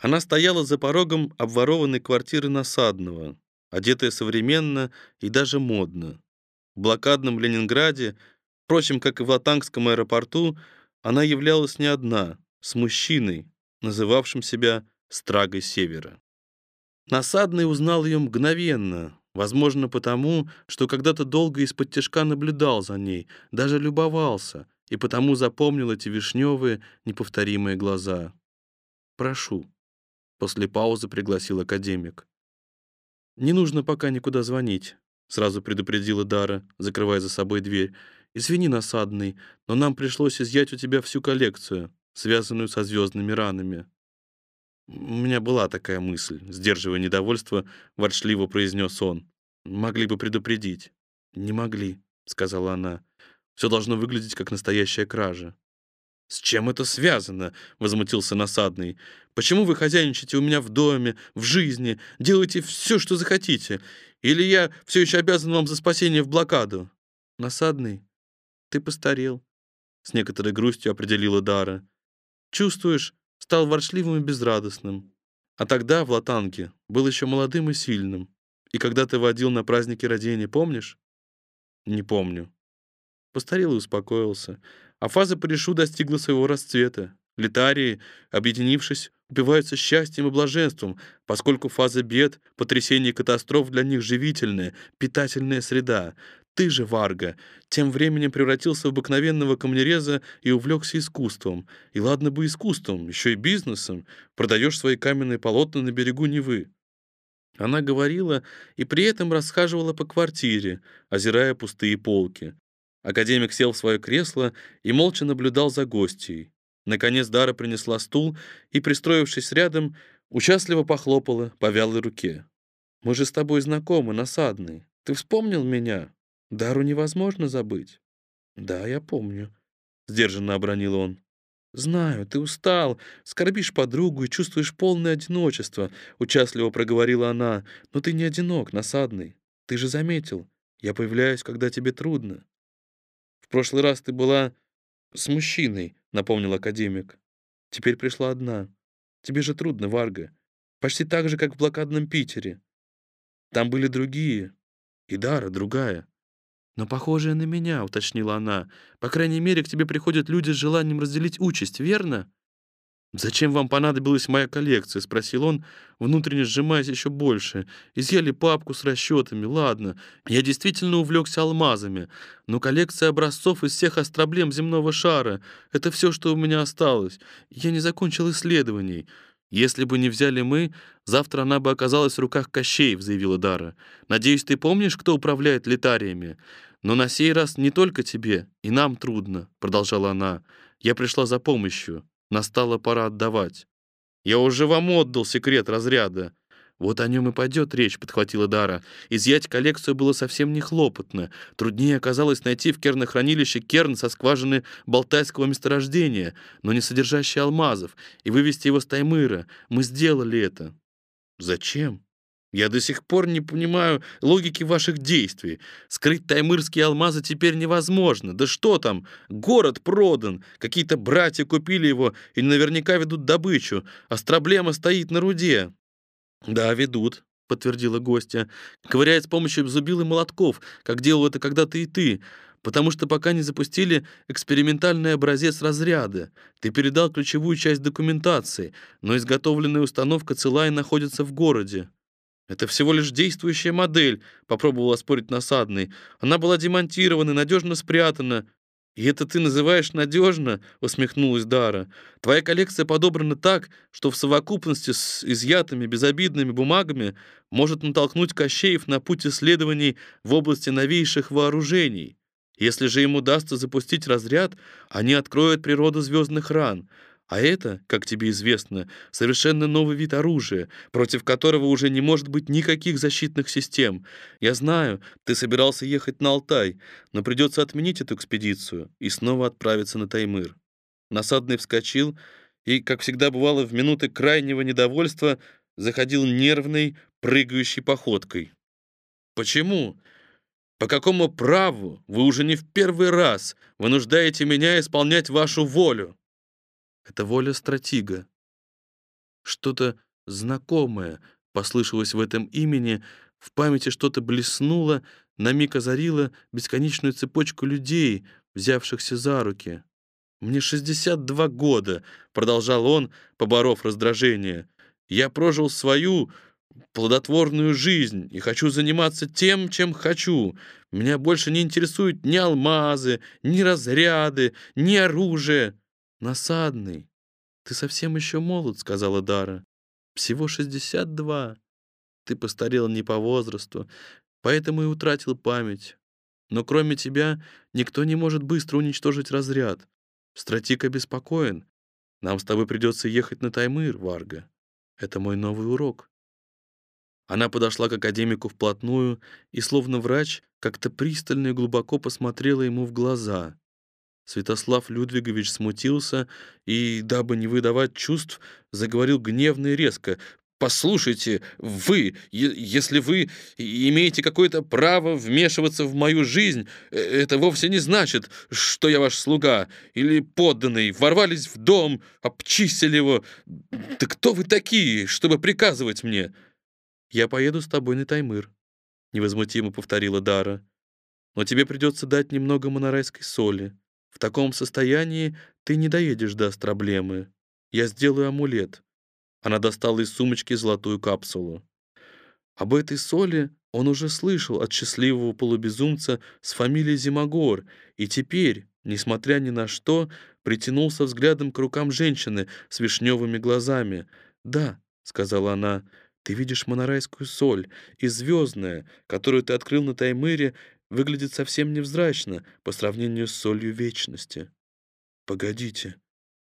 Она стояла за порогом обворованной квартиры Насадного, одетая современно и даже модно. В блокадном Ленинграде, впрочем, как и в Латангском аэропорту, она являлась не одна, с мужчиной, называвшим себя Страгой Севера. Насадный узнал ее мгновенно, возможно, потому, что когда-то долго из-под тяжка наблюдал за ней, даже любовался, и потому запомнил эти вишневые, неповторимые глаза. «Прошу», — после паузы пригласил академик. «Не нужно пока никуда звонить», — сразу предупредила Дара, закрывая за собой дверь. «Извини, насадный, но нам пришлось изъять у тебя всю коллекцию, связанную со звездными ранами». «У меня была такая мысль», — сдерживая недовольство, ворчливо произнес он. «Могли бы предупредить». «Не могли», — сказала она. «Все должно выглядеть как настоящая кража». «С чем это связано?» — возмутился насадный. «Почему вы хозяйничаете у меня в доме, в жизни, делаете все, что захотите? Или я все еще обязан вам за спасение в блокаду?» «Насадный, ты постарел», — с некоторой грустью определила Дара. «Чувствуешь, стал ворчливым и безрадостным. А тогда в Латанке был еще молодым и сильным. И когда ты водил на праздники родения, помнишь? Не помню. Постарел и успокоился. А фаза Паришу достигла своего расцвета. Летарии, объединившись, упиваются счастьем и блаженством, поскольку фаза бед, потрясений и катастроф для них живительная, питательная среда. Ты же, Варга, тем временем превратился в обыкновенного камнереза и увлекся искусством. И ладно бы искусством, еще и бизнесом. Продаешь свои каменные полотна на берегу Невы. Она говорила и при этом расхаживала по квартире, озирая пустые полки. Академик сел в свое кресло и молча наблюдал за гостьей. Наконец Дара принесла стул и, пристроившись рядом, участливо похлопала по вялой руке. «Мы же с тобой знакомы, насадный. Ты вспомнил меня? Дару невозможно забыть». «Да, я помню», — сдержанно обронил он. «Знаю, ты устал, скорбишь подругу и чувствуешь полное одиночество», — участливо проговорила она. «Но ты не одинок, насадный. Ты же заметил, я появляюсь, когда тебе трудно». «В прошлый раз ты была с мужчиной», — напомнил академик. «Теперь пришла одна. Тебе же трудно, Варга. Почти так же, как в блокадном Питере. Там были другие, и Дара другая. «Но похожая на меня», — уточнила она. «По крайней мере, к тебе приходят люди с желанием разделить участь, верно?» «Зачем вам понадобилась моя коллекция?» — спросил он, внутренне сжимаясь еще больше. «Изъяли папку с расчетами, ладно. Я действительно увлекся алмазами, но коллекция образцов из всех астроблем земного шара — это все, что у меня осталось. Я не закончил исследований. «Если бы не взяли мы, завтра она бы оказалась в руках Кощеев», — заявила Дара. «Надеюсь, ты помнишь, кто управляет летариями? Но на сей раз не только тебе, и нам трудно», — продолжала она. «Я пришла за помощью. Настала пора отдавать». «Я уже вам отдал секрет разряда. «Вот о нем и пойдет речь», — подхватила Дара. «Изъять коллекцию было совсем не хлопотно. Труднее оказалось найти в кернохранилище керн со скважины Балтайского месторождения, но не содержащий алмазов, и вывести его с Таймыра. Мы сделали это». «Зачем?» Я до сих пор не понимаю логики ваших действий. Скрыть таймырские алмазы теперь невозможно. Да что там? Город продан. Какие-то братья купили его и наверняка ведут добычу. Астроблема стоит на руде. «Да, ведут», — подтвердила гостья. «Ковыряет с помощью зубил и молотков, как делал это когда-то и ты, потому что пока не запустили экспериментальный образец разряда. Ты передал ключевую часть документации, но изготовленная установка цела и находится в городе». «Это всего лишь действующая модель», — попробовал оспорить насадный. «Она была демонтирована, надежно спрятана. «И это ты называешь надежно?» — усмехнулась Дара. «Твоя коллекция подобрана так, что в совокупности с изъятыми безобидными бумагами может натолкнуть Кощеев на путь исследований в области новейших вооружений. Если же им удастся запустить разряд, они откроют природу звездных ран, а это, как тебе известно, совершенно новый вид оружия, против которого уже не может быть никаких защитных систем. Я знаю, ты собирался ехать на Алтай, но придется отменить эту экспедицию и снова отправиться на Таймыр». Насадный вскочил и, как всегда бывало в минуты крайнего недовольства, заходил нервной, прыгающей походкой. «Почему? По какому праву вы уже не в первый раз вынуждаете меня исполнять вашу волю?» Это воля стратега. Что-то знакомое послышалось в этом имени, в памяти что-то блеснуло, на миг озарило бесконечную цепочку людей, взявшихся за руки. «Мне 62 года», — продолжал он, поборов раздражение. «Я прожил свою плодотворную жизнь и хочу заниматься тем, чем хочу. Меня больше не интересуют ни алмазы, ни разряды, ни оружие. Насадный, ты совсем еще молод, сказала Дара. Всего 62. Ты постарел не по возрасту, поэтому и утратил память. Но кроме тебя никто не может быстро уничтожить разряд. Стратик обеспокоен. Нам с тобой придется ехать на Таймыр, Варга. Это мой новый урок. Она подошла к академику вплотную и, словно врач, как-то пристально и глубоко посмотрела ему в глаза. Святослав Людвигович смутился и, дабы не выдавать чувств, заговорил гневно и резко. «Послушайте, вы, если вы имеете какое-то право вмешиваться в мою жизнь, э, это вовсе не значит, что я ваш слуга или подданный, ворвались в дом, обчистили его. Да кто вы такие, чтобы приказывать мне?» «Я поеду с тобой на Таймыр», — невозмутимо повторила Дара. «Но тебе придется дать немного монорайской соли. В таком состоянии ты не доедешь до Остроблемы. Я сделаю амулет». Она достала из сумочки золотую капсулу. Об этой соли он уже слышал от счастливого полубезумца с фамилией Зимогор, и теперь, несмотря ни на что, притянулся взглядом к рукам женщины с вишневыми глазами. «Да», — сказала она, — ты видишь монорайскую соль, и звездная, которую ты открыл на Таймыре, выглядит совсем невзрачно по сравнению с солью вечности. Погодите.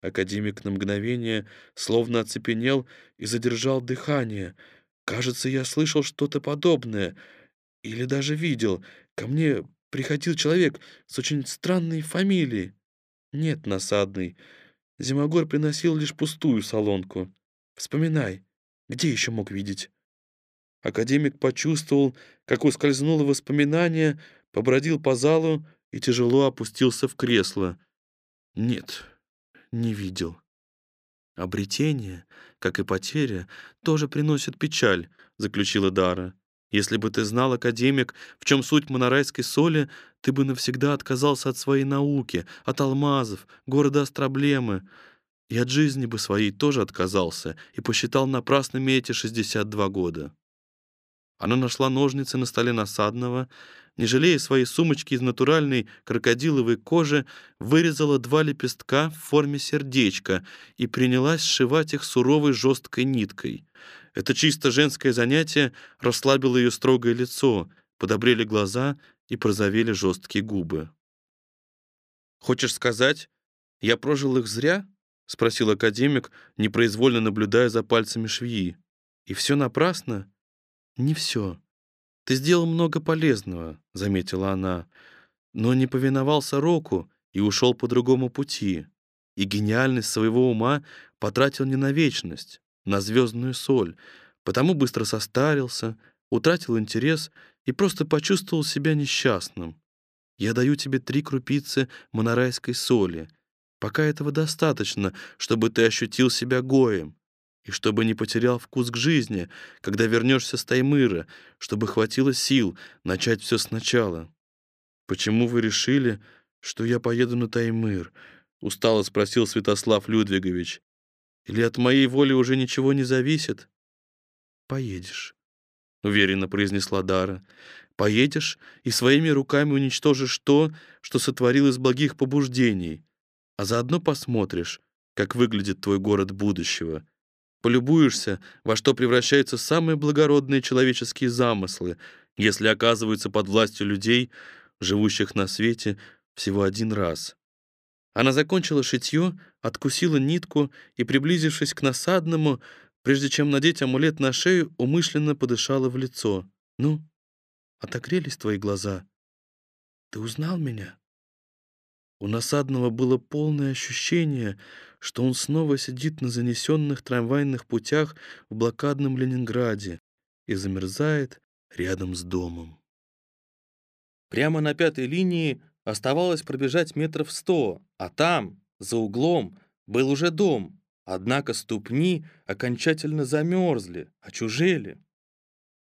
Академик на мгновение словно оцепенел и задержал дыхание. Кажется, я слышал что-то подобное. Или даже видел. Ко мне приходил человек с очень странной фамилией. Нет, насадный. Зимогор приносил лишь пустую солонку. Вспоминай. Где еще мог видеть? Академик почувствовал, как ускользнуло воспоминание, побродил по залу и тяжело опустился в кресло. Нет, не видел. Обретение, как и потеря, тоже приносит печаль, заключила Дара. Если бы ты знал, академик, в чем суть монорайской соли, ты бы навсегда отказался от своей науки, от алмазов, города Остроблемы. И от жизни бы своей тоже отказался и посчитал напрасными эти 62 года. Она нашла ножницы на столе насадного, не жалея своей сумочки из натуральной крокодиловой кожи, вырезала два лепестка в форме сердечка и принялась сшивать их суровой жесткой ниткой. Это чисто женское занятие расслабило ее строгое лицо, подобрели глаза и прозовели жесткие губы. «Хочешь сказать, я прожил их зря?» — спросил академик, непроизвольно наблюдая за пальцами швеи. «И все напрасно?» «Не все. Ты сделал много полезного», — заметила она, «но не повиновался Року и ушел по другому пути, и гениальность своего ума потратил не на вечность, на звездную соль, потому быстро состарился, утратил интерес и просто почувствовал себя несчастным. Я даю тебе три крупицы монорайской соли — Пока этого достаточно, чтобы ты ощутил себя гоем, и чтобы не потерял вкус к жизни, когда вернешься с Таймыра, чтобы хватило сил начать все сначала. «Почему вы решили, что я поеду на Таймыр?» — устало спросил Святослав Людвигович. «Или от моей воли уже ничего не зависит?» «Поедешь», — уверенно произнесла Дара. «Поедешь и своими руками уничтожишь то, что сотворил из благих побуждений» а заодно посмотришь, как выглядит твой город будущего. Полюбуешься, во что превращаются самые благородные человеческие замыслы, если оказываются под властью людей, живущих на свете всего один раз. Она закончила шитье, откусила нитку и, приблизившись к насадному, прежде чем надеть амулет на шею, умышленно подышала в лицо. «Ну, отогрелись твои глаза? Ты узнал меня?» У насадного было полное ощущение, что он снова сидит на занесенных трамвайных путях в блокадном Ленинграде и замерзает рядом с домом. Прямо на пятой линии оставалось пробежать метров сто, а там, за углом, был уже дом, Однако ступни окончательно замерзли, очужели.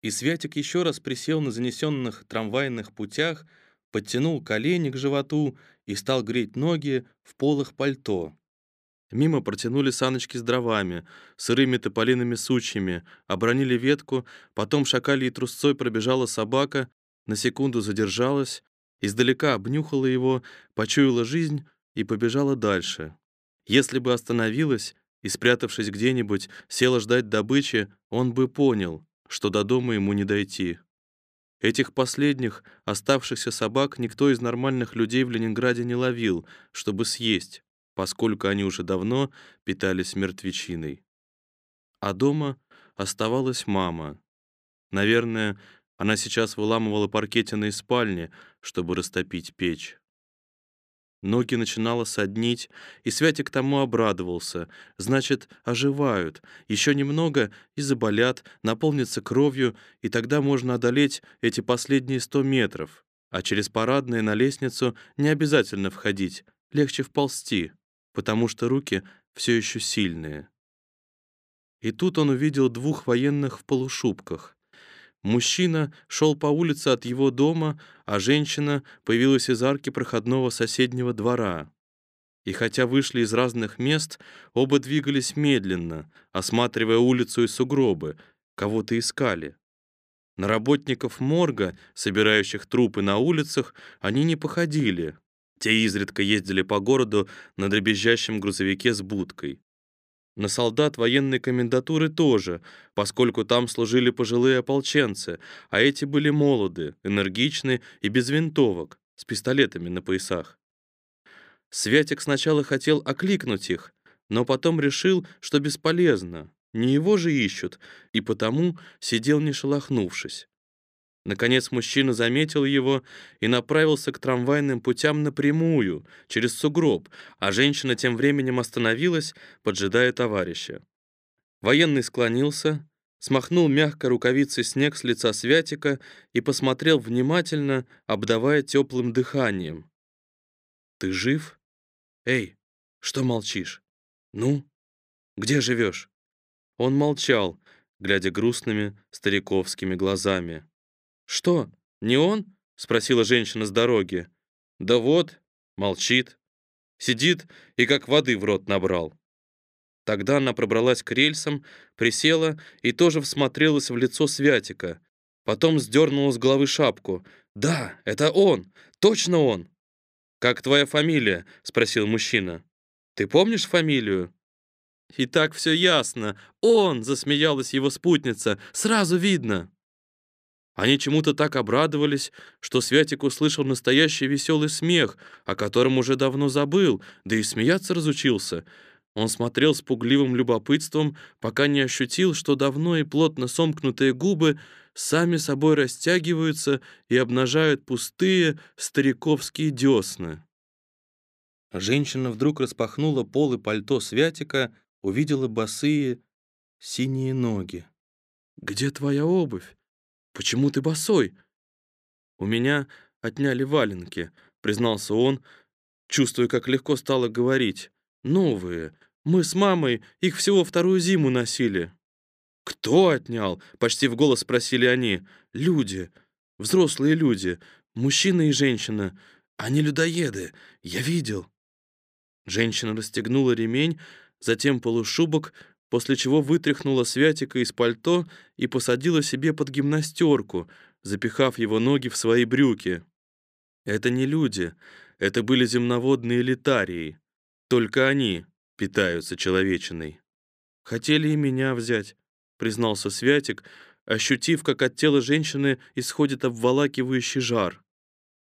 И Святик еще раз присел на занесенных трамвайных путях, подтянул колени к животу и стал греть ноги в полах пальто. Мимо протянули саночки с дровами, сырыми тополиными сучьями, обронили ветку, потом шакали и трусцой пробежала собака, на секунду задержалась, издалека обнюхала его, почуяла жизнь и побежала дальше. Если бы остановилась и, спрятавшись где-нибудь, села ждать добычи, он бы понял, что до дома ему не дойти. Этих последних, оставшихся собак, никто из нормальных людей в Ленинграде не ловил, чтобы съесть поскольку они уже давно питались мертвечиной. А дома оставалась мама. Наверное, она сейчас выламывала паркетины спальни, чтобы растопить печь. Ноги начинало соднить, и Святик тому обрадовался. Значит, оживают. Еще немного и заболят, наполнятся кровью, и тогда можно одолеть эти последние сто метров. А через парадные на лестницу не обязательно входить, легче вползти потому что руки все еще сильные. И тут он увидел двух военных в полушубках. Мужчина шел по улице от его дома, а женщина появилась из арки проходного соседнего двора. И хотя вышли из разных мест, оба двигались медленно, осматривая улицу и сугробы, кого-то искали. На работников морга, собирающих трупы на улицах, они не походили. Те изредка ездили по городу на дребезжащем грузовике с будкой. На солдат военной комендатуры тоже, поскольку там служили пожилые ополченцы, а эти были молоды, энергичны и без винтовок, с пистолетами на поясах. Святик сначала хотел окликнуть их, но потом решил, что бесполезно, не его же ищут, и потому сидел не шелохнувшись. Наконец мужчина заметил его и направился к трамвайным путям напрямую, через сугроб, а женщина тем временем остановилась, поджидая товарища. Военный склонился, смахнул мягко рукавицей снег с лица Святика и посмотрел внимательно, обдавая теплым дыханием. «Ты жив? Эй, что молчишь? Ну, где живешь?» Он молчал, глядя грустными стариковскими глазами. «Что, не он?» — спросила женщина с дороги. «Да вот», — молчит. Сидит и как воды в рот набрал. Тогда она пробралась к рельсам, присела и тоже всмотрелась в лицо Святика. Потом сдернула с головы шапку. «Да, это он! Точно он!» «Как твоя фамилия?» — спросил мужчина. «Ты помнишь фамилию?» «И так все ясно. Он!» — засмеялась его спутница. «Сразу видно!» Они чему-то так обрадовались, что Святик услышал настоящий веселый смех, о котором уже давно забыл, да и смеяться разучился. Он смотрел с пугливым любопытством, пока не ощутил, что давно и плотно сомкнутые губы сами собой растягиваются и обнажают пустые стариковские десны. Женщина вдруг распахнула полы пальто Святика, увидела босые синие ноги. «Где твоя обувь?» «Почему ты босой?» «У меня отняли валенки», — признался он, чувствуя, как легко стало говорить. «Новые. Мы с мамой их всего вторую зиму носили». «Кто отнял?» — почти в голос спросили они. «Люди. Взрослые люди. Мужчина и женщина. Они людоеды. Я видел». Женщина расстегнула ремень, затем полушубок, после чего вытряхнула Святика из пальто и посадила себе под гимнастерку, запихав его ноги в свои брюки. Это не люди, это были земноводные летарии. Только они питаются человечиной. Хотели и меня взять, признался Святик, ощутив, как от тела женщины исходит обволакивающий жар.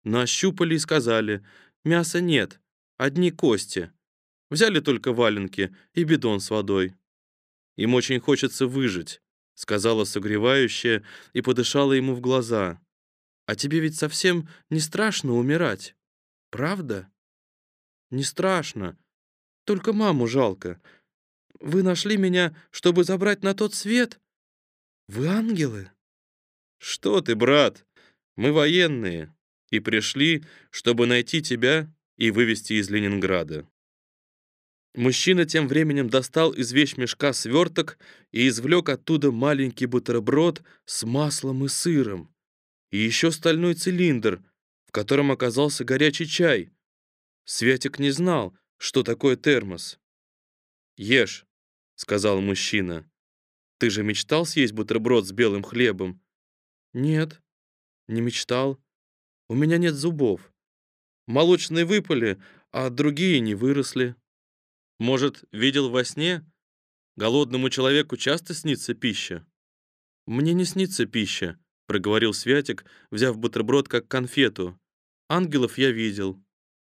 Но ощупали и сказали, мяса нет, одни кости. Взяли только валенки и бидон с водой. Им очень хочется выжить», — сказала согревающая и подышала ему в глаза. «А тебе ведь совсем не страшно умирать, правда?» «Не страшно. Только маму жалко. Вы нашли меня, чтобы забрать на тот свет? Вы ангелы?» «Что ты, брат? Мы военные и пришли, чтобы найти тебя и вывести из Ленинграда». Мужчина тем временем достал из вещмешка сверток и извлек оттуда маленький бутерброд с маслом и сыром. И еще стальной цилиндр, в котором оказался горячий чай. Светик не знал, что такое термос. «Ешь», — сказал мужчина. «Ты же мечтал съесть бутерброд с белым хлебом?» «Нет, не мечтал. У меня нет зубов. Молочные выпали, а другие не выросли». Может, видел во сне? Голодному человеку часто снится пища? Мне не снится пища, проговорил Святик, взяв бутерброд как конфету. Ангелов я видел.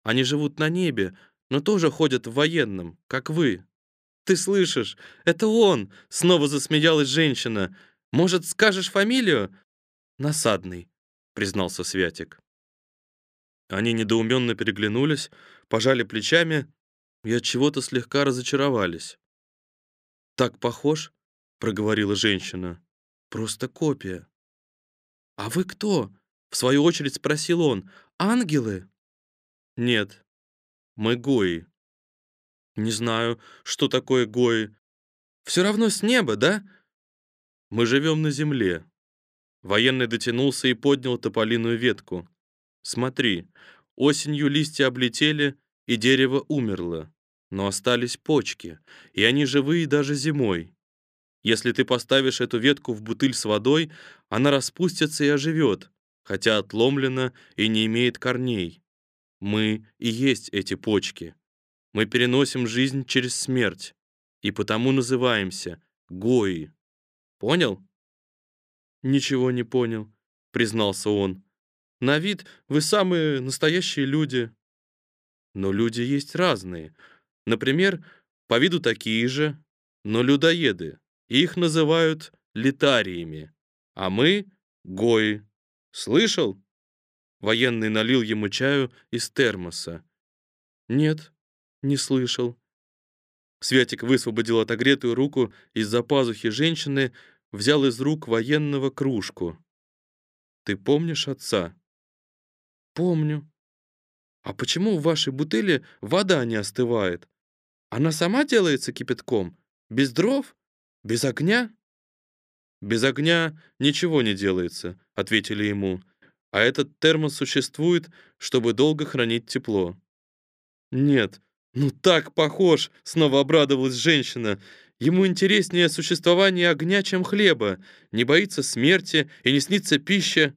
Они живут на небе, но тоже ходят в военном, как вы. Ты слышишь? Это он, снова засмеялась женщина. Может, скажешь фамилию? Насадный, признался Святик. Они недоуменно переглянулись, пожали плечами и от чего-то слегка разочаровались. «Так похож?» — проговорила женщина. «Просто копия». «А вы кто?» — в свою очередь спросил он. «Ангелы?» «Нет, мы гои». «Не знаю, что такое гои. Все равно с неба, да?» «Мы живем на земле». Военный дотянулся и поднял тополиную ветку. «Смотри, осенью листья облетели, и дерево умерло но остались почки, и они живые даже зимой. Если ты поставишь эту ветку в бутыль с водой, она распустится и оживет, хотя отломлена и не имеет корней. Мы и есть эти почки. Мы переносим жизнь через смерть, и потому называемся Гои. Понял? Ничего не понял, признался он. На вид вы самые настоящие люди. Но люди есть разные — Например, по виду такие же, но людоеды. Их называют литариями, а мы — гои. Слышал? Военный налил ему чаю из термоса. Нет, не слышал. Святик высвободил отогретую руку из-за пазухи женщины, взял из рук военного кружку. Ты помнишь отца? Помню. А почему в вашей бутыле вода не остывает? Она сама делается кипятком? Без дров? Без огня? Без огня ничего не делается, ответили ему. А этот термос существует, чтобы долго хранить тепло. Нет, ну так похож, снова обрадовалась женщина. Ему интереснее существование огня, чем хлеба. Не боится смерти и не снится пища.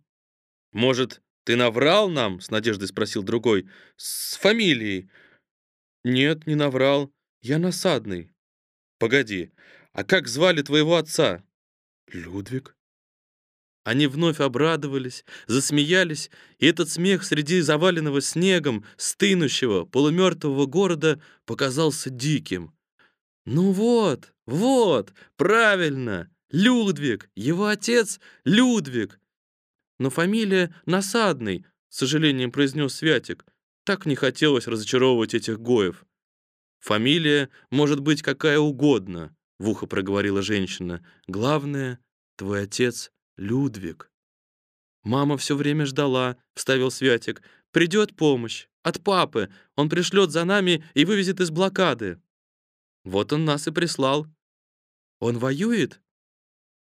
Может, ты наврал нам? с надеждой спросил другой. С фамилией. Нет, не наврал. Я насадный. Погоди, а как звали твоего отца? Людвиг. Они вновь обрадовались, засмеялись, и этот смех среди заваленного снегом, стынущего, полумертвого города показался диким. «Ну вот, вот, правильно, Людвиг, его отец Людвиг!» «Но фамилия Насадный», — с сожалением произнес Святик. Так не хотелось разочаровывать этих гоев. Фамилия может быть какая угодно, в ухо проговорила женщина. Главное, твой отец Людвиг. Мама все время ждала, вставил Святик. Придет помощь от папы. Он пришлет за нами и вывезет из блокады. Вот он нас и прислал. Он воюет?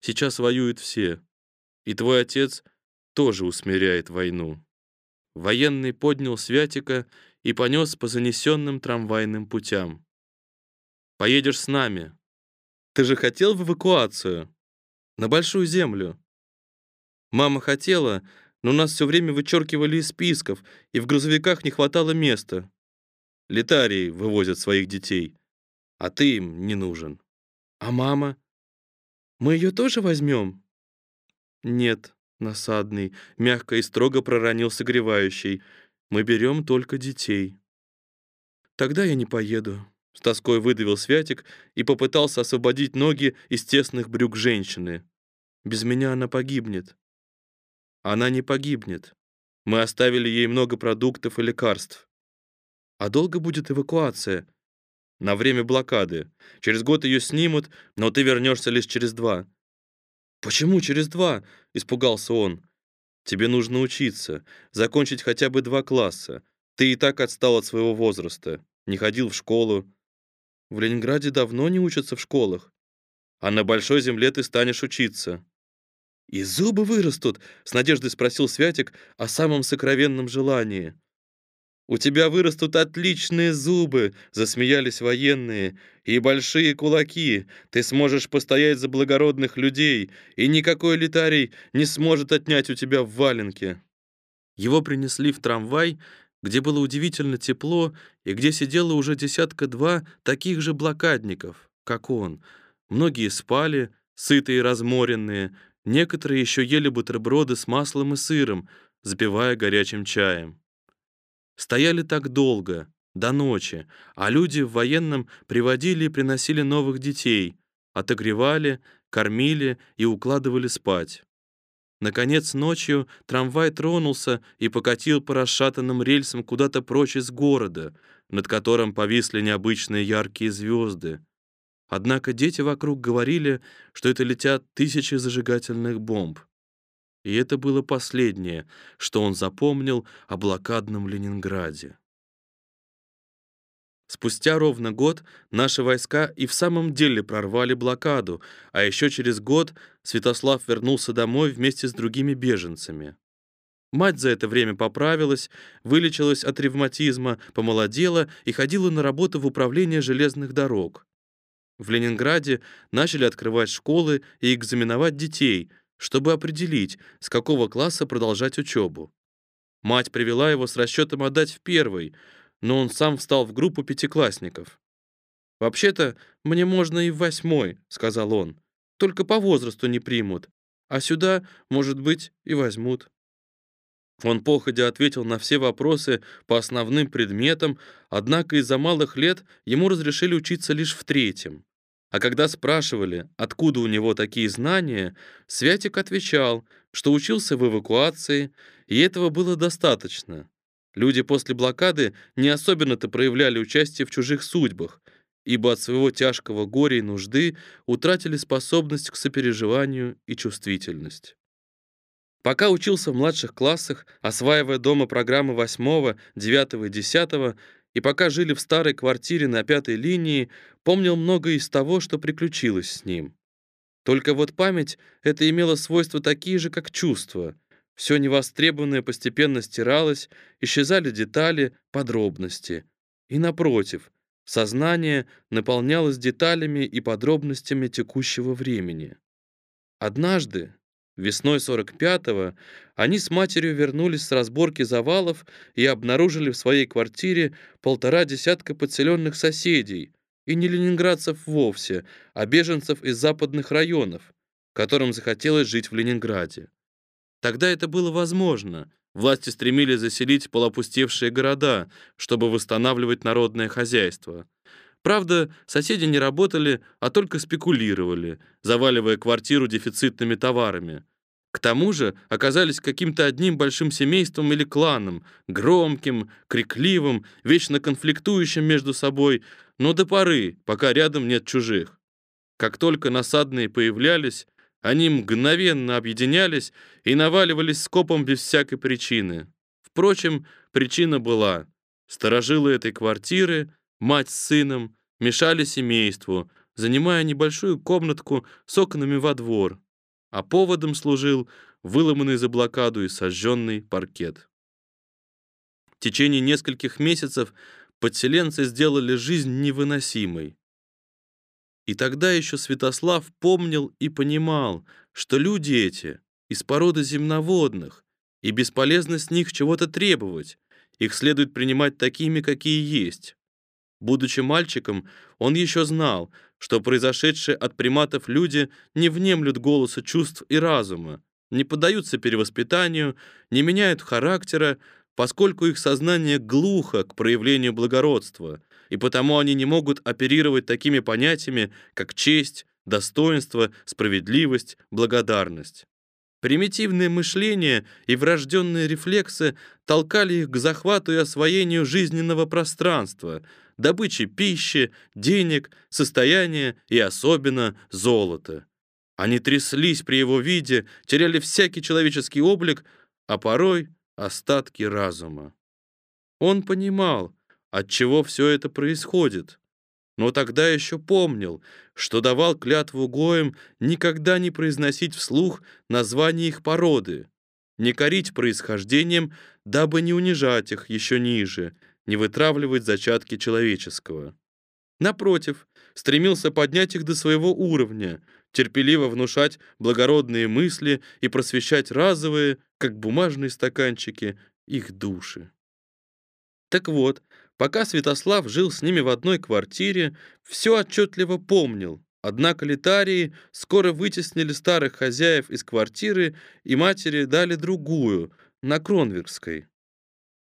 Сейчас воюют все. И твой отец тоже усмиряет войну. Военный поднял Святика и понес по занесенным трамвайным путям. «Поедешь с нами. Ты же хотел в эвакуацию? На Большую Землю?» «Мама хотела, но нас все время вычеркивали из списков, и в грузовиках не хватало места. Летарии вывозят своих детей, а ты им не нужен. А мама? Мы ее тоже возьмем?» «Нет, насадный», — мягко и строго проронил согревающий — мы берем только детей. Тогда я не поеду. С тоской выдавил Святик и попытался освободить ноги из тесных брюк женщины. Без меня она погибнет. Она не погибнет. Мы оставили ей много продуктов и лекарств. А долго будет эвакуация? На время блокады. Через год ее снимут, но ты вернешься лишь через два. Почему через два? Испугался он. Тебе нужно учиться, закончить хотя бы два класса. Ты и так отстал от своего возраста, не ходил в школу. В Ленинграде давно не учатся в школах. А на большой земле ты станешь учиться. «И зубы вырастут?» — с надеждой спросил Святик о самом сокровенном желании. «У тебя вырастут отличные зубы!» — засмеялись военные. «И большие кулаки! Ты сможешь постоять за благородных людей, и никакой литарий не сможет отнять у тебя в валенке!» Его принесли в трамвай, где было удивительно тепло и где сидело уже десятка-два таких же блокадников, как он. Многие спали, сытые и разморенные, некоторые еще ели бутерброды с маслом и сыром, запивая горячим чаем. Стояли так долго, до ночи, а люди в военном приводили и приносили новых детей, отогревали, кормили и укладывали спать. Наконец, ночью трамвай тронулся и покатил по расшатанным рельсам куда-то прочь из города, над которым повисли необычные яркие звезды. Однако дети вокруг говорили, что это летят тысячи зажигательных бомб. И это было последнее, что он запомнил о блокадном Ленинграде. Спустя ровно год наши войска и в самом деле прорвали блокаду, а еще через год Святослав вернулся домой вместе с другими беженцами. Мать за это время поправилась, вылечилась от ревматизма, помолодела и ходила на работу в управление железных дорог. В Ленинграде начали открывать школы и экзаменовать детей, чтобы определить, с какого класса продолжать учебу. Мать привела его с расчетом отдать в первый — но он сам встал в группу пятиклассников. «Вообще-то, мне можно и в восьмой», — сказал он. «Только по возрасту не примут, а сюда, может быть, и возьмут». Он походя ответил на все вопросы по основным предметам, однако из-за малых лет ему разрешили учиться лишь в третьем. А когда спрашивали, откуда у него такие знания, Святик отвечал, что учился в эвакуации, и этого было достаточно. Люди после блокады не особенно-то проявляли участие в чужих судьбах, ибо от своего тяжкого горя и нужды утратили способность к сопереживанию и чувствительность. Пока учился в младших классах, осваивая дома программы 8, 9 и 10, и пока жили в старой квартире на пятой линии, помнил многое из того, что приключилось с ним. Только вот память это имела свойства такие же, как чувства — все невостребованное постепенно стиралось, исчезали детали, подробности. И напротив, сознание наполнялось деталями и подробностями текущего времени. Однажды, весной 45-го, они с матерью вернулись с разборки завалов и обнаружили в своей квартире полтора десятка подселенных соседей, и не ленинградцев вовсе, а беженцев из западных районов, которым захотелось жить в Ленинграде. Тогда это было возможно. Власти стремились заселить полуопустевшие города, чтобы восстанавливать народное хозяйство. Правда, соседи не работали, а только спекулировали, заваливая квартиру дефицитными товарами. К тому же оказались каким-то одним большим семейством или кланом, громким, крикливым, вечно конфликтующим между собой, но до поры, пока рядом нет чужих. Как только насадные появлялись, они мгновенно объединялись и наваливались скопом без всякой причины. Впрочем, причина была. Сторожилы этой квартиры, мать с сыном, мешали семейству, занимая небольшую комнатку с окнами во двор, а поводом служил выломанный за блокаду и сожженный паркет. В течение нескольких месяцев подселенцы сделали жизнь невыносимой. И тогда еще Святослав помнил и понимал, что люди эти из породы земноводных, и бесполезно с них чего-то требовать, их следует принимать такими, какие есть. Будучи мальчиком, он еще знал, что произошедшие от приматов люди не внемлют голоса чувств и разума, не поддаются перевоспитанию, не меняют характера, поскольку их сознание глухо к проявлению благородства, и потому они не могут оперировать такими понятиями, как честь, достоинство, справедливость, благодарность. Примитивное мышление и врожденные рефлексы толкали их к захвату и освоению жизненного пространства, добыче пищи, денег, состояния и особенно золота. Они тряслись при его виде, теряли всякий человеческий облик, а порой остатки разума. Он понимал, от чего все это происходит. но тогда еще помнил, что давал клятву Гоем никогда не произносить вслух название их породы, не корить происхождением, дабы не унижать их еще ниже, не вытравливать зачатки человеческого. Напротив, стремился поднять их до своего уровня, терпеливо внушать благородные мысли и просвещать разовые, как бумажные стаканчики, их души. Так вот, пока Святослав жил с ними в одной квартире, все отчетливо помнил, однако литарии скоро вытеснили старых хозяев из квартиры и матери дали другую, на Кронверской.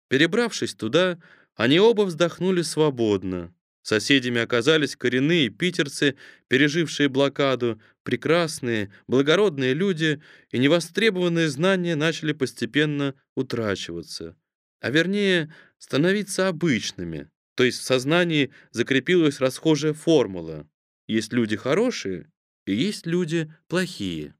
Перебравшись туда, они оба вздохнули свободно. Соседями оказались коренные питерцы, пережившие блокаду, прекрасные, благородные люди, и невостребованные знания начали постепенно утрачиваться, а вернее становиться обычными. То есть в сознании закрепилась расхожая формула: есть люди хорошие и есть люди плохие.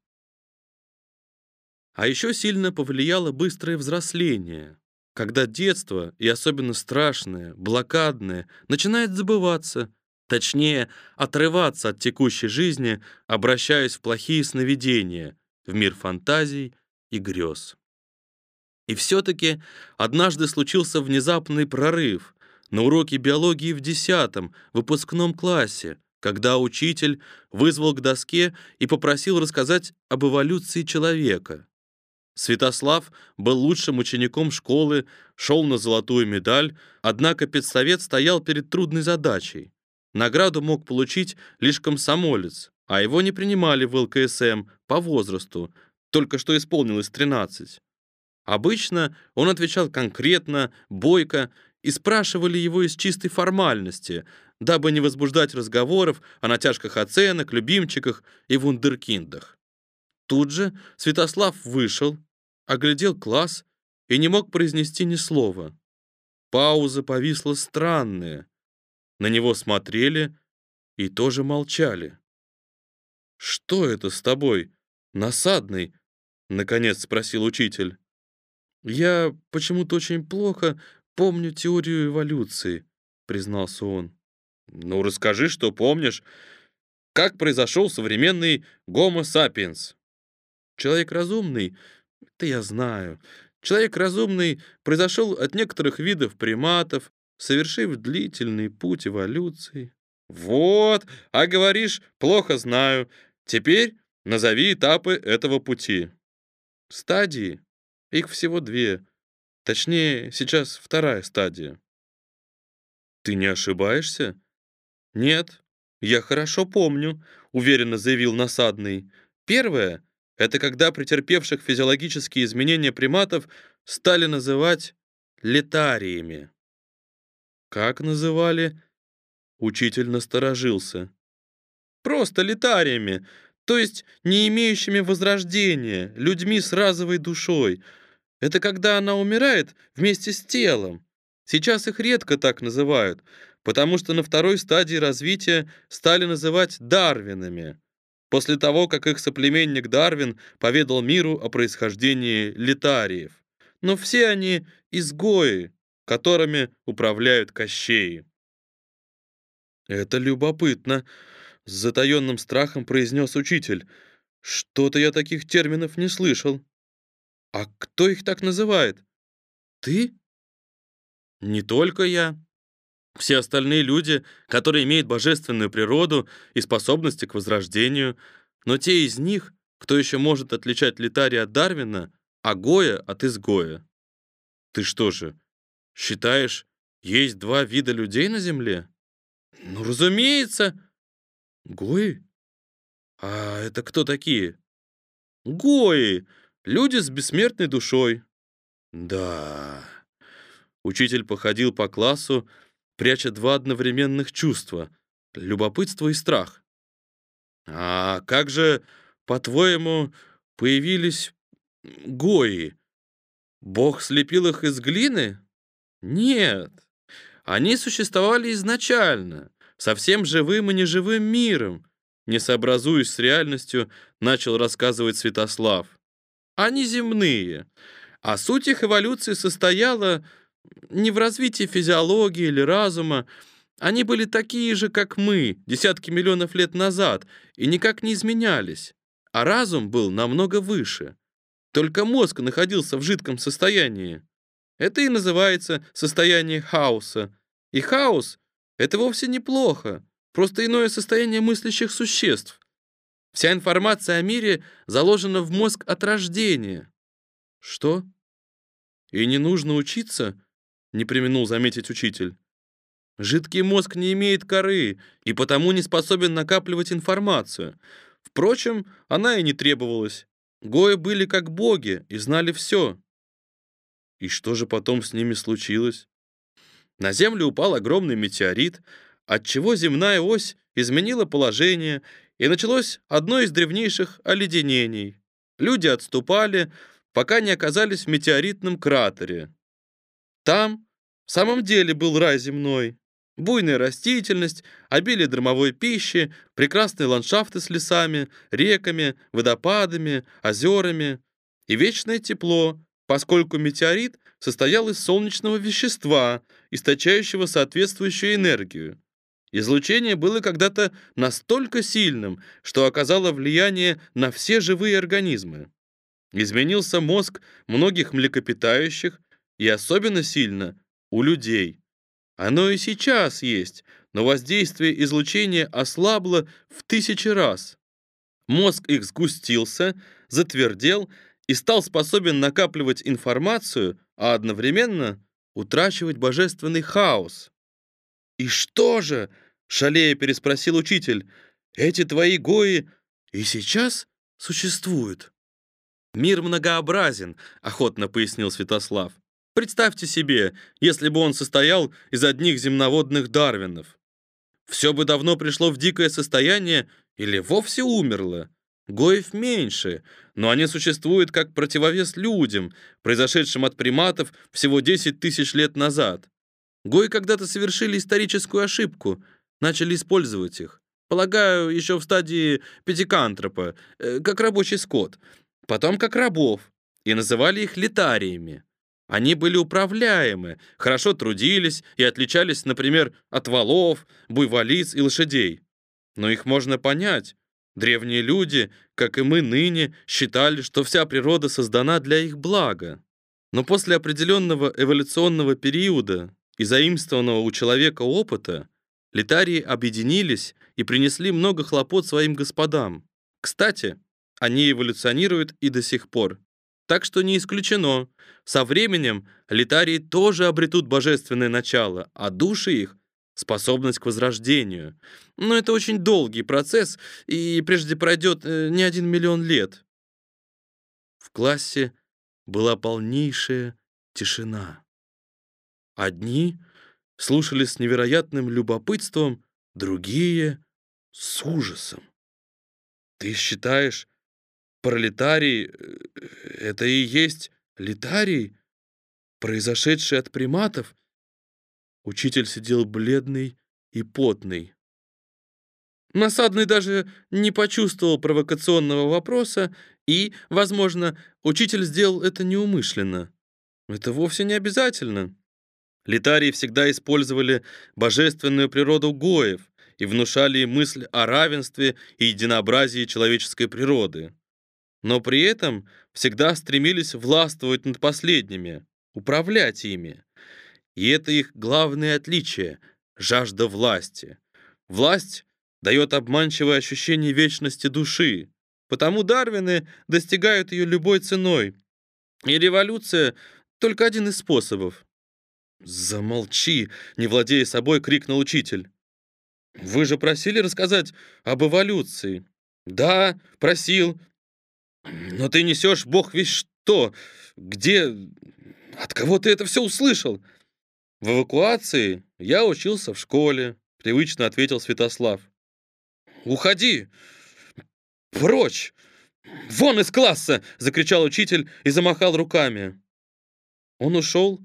А еще сильно повлияло быстрое взросление когда детство, и особенно страшное, блокадное, начинает забываться, точнее, отрываться от текущей жизни, обращаясь в плохие сновидения, в мир фантазий и грез. И все-таки однажды случился внезапный прорыв на уроке биологии в десятом, выпускном классе, когда учитель вызвал к доске и попросил рассказать об эволюции человека. Святослав был лучшим учеником школы, шел на золотую медаль, однако педсовет стоял перед трудной задачей. Награду мог получить лишь комсомолец, а его не принимали в ЛКСМ по возрасту, только что исполнилось 13. Обычно он отвечал конкретно, бойко, и спрашивали его из чистой формальности, дабы не возбуждать разговоров о натяжках оценок, любимчиках и вундеркиндах. Тут же Святослав вышел, оглядел класс и не мог произнести ни слова. Пауза повисла странная. На него смотрели и тоже молчали. «Что это с тобой, насадный?» — наконец спросил учитель. «Я почему-то очень плохо помню теорию эволюции», — признался он. «Ну, расскажи, что помнишь. Как произошел современный Homo sapiens?» Человек разумный это я знаю. Человек разумный произошел от некоторых видов приматов, совершив длительный путь эволюции. Вот, а говоришь, плохо знаю. Теперь назови этапы этого пути. Стадии. Их всего две. Точнее, сейчас вторая стадия. Ты не ошибаешься? Нет, я хорошо помню, уверенно заявил насадный. Первая это когда претерпевших физиологические изменения приматов стали называть летариями. Как называли? Учитель насторожился. Просто летариями, то есть не имеющими возрождения, людьми с разовой душой. Это когда она умирает вместе с телом. Сейчас их редко так называют, потому что на второй стадии развития стали называть дарвинами после того, как их соплеменник Дарвин поведал миру о происхождении летариев. Но все они изгои, которыми управляют кощеи. «Это любопытно», — с затаённым страхом произнес учитель. «Что-то я таких терминов не слышал». «А кто их так называет? Ты?» «Не только я. Все остальные люди, которые имеют божественную природу и способности к возрождению, но те из них, кто еще может отличать Литария от Дарвина, а Гоя от изгоя. Ты что же, считаешь, есть два вида людей на Земле? Ну, разумеется. Гои? А это кто такие? Гои, люди с бессмертной душой. Да. Учитель походил по классу, пряча два одновременных чувства — любопытство и страх. «А как же, по-твоему, появились гои? Бог слепил их из глины? Нет, они существовали изначально, совсем живым и неживым миром, не сообразуясь с реальностью, начал рассказывать Святослав. Они земные, а суть их эволюции состояла не в развитии физиологии или разума, Они были такие же, как мы, десятки миллионов лет назад, и никак не изменялись. А разум был намного выше. Только мозг находился в жидком состоянии. Это и называется состояние хаоса. И хаос — это вовсе неплохо, просто иное состояние мыслящих существ. Вся информация о мире заложена в мозг от рождения. Что? И не нужно учиться? Не применул заметить учитель. Жидкий мозг не имеет коры и потому не способен накапливать информацию. Впрочем, она и не требовалась. Гои были как боги и знали все. И что же потом с ними случилось? На Землю упал огромный метеорит, отчего земная ось изменила положение, и началось одно из древнейших оледенений. Люди отступали, пока не оказались в метеоритном кратере. Там в самом деле был рай земной. Буйная растительность, обилие дромовой пищи, прекрасные ландшафты с лесами, реками, водопадами, озерами и вечное тепло, поскольку метеорит состоял из солнечного вещества, источающего соответствующую энергию. Излучение было когда-то настолько сильным, что оказало влияние на все живые организмы. Изменился мозг многих млекопитающих и особенно сильно у людей. Оно и сейчас есть, но воздействие излучения ослабло в тысячи раз. Мозг их сгустился, затвердел и стал способен накапливать информацию, а одновременно утрачивать божественный хаос. «И что же?» — шалея переспросил учитель. «Эти твои гои и сейчас существуют?» «Мир многообразен», — охотно пояснил Святослав. Представьте себе, если бы он состоял из одних земноводных Дарвинов. Все бы давно пришло в дикое состояние или вовсе умерло. Гоев меньше, но они существуют как противовес людям, произошедшим от приматов всего 10 тысяч лет назад. Гои когда-то совершили историческую ошибку, начали использовать их. Полагаю, еще в стадии пятикантропа, э, как рабочий скот, потом как рабов, и называли их летариями. Они были управляемы, хорошо трудились и отличались, например, от валов, буйволиц и лошадей. Но их можно понять. Древние люди, как и мы ныне, считали, что вся природа создана для их блага. Но после определенного эволюционного периода и заимствованного у человека опыта, летарии объединились и принесли много хлопот своим господам. Кстати, они эволюционируют и до сих пор. Так что не исключено, со временем литарии тоже обретут божественное начало, а души их — способность к возрождению. Но это очень долгий процесс, и прежде пройдет э, не один миллион лет. В классе была полнейшая тишина. Одни слушали с невероятным любопытством, другие — с ужасом. «Ты считаешь, пролетарий э, — это и есть летарий, произошедший от приматов? Учитель сидел бледный и потный. Насадный даже не почувствовал провокационного вопроса, и, возможно, учитель сделал это неумышленно. Это вовсе не обязательно. Летарии всегда использовали божественную природу гоев и внушали мысль о равенстве и единообразии человеческой природы но при этом всегда стремились властвовать над последними, управлять ими. И это их главное отличие — жажда власти. Власть дает обманчивое ощущение вечности души, потому Дарвины достигают ее любой ценой. И революция — только один из способов. «Замолчи!» — не владея собой, крикнул учитель. «Вы же просили рассказать об эволюции». «Да, просил, но ты несешь бог весь что. Где... От кого ты это все услышал? В эвакуации я учился в школе, привычно ответил Святослав. Уходи! Прочь! Вон из класса! Закричал учитель и замахал руками. Он ушел,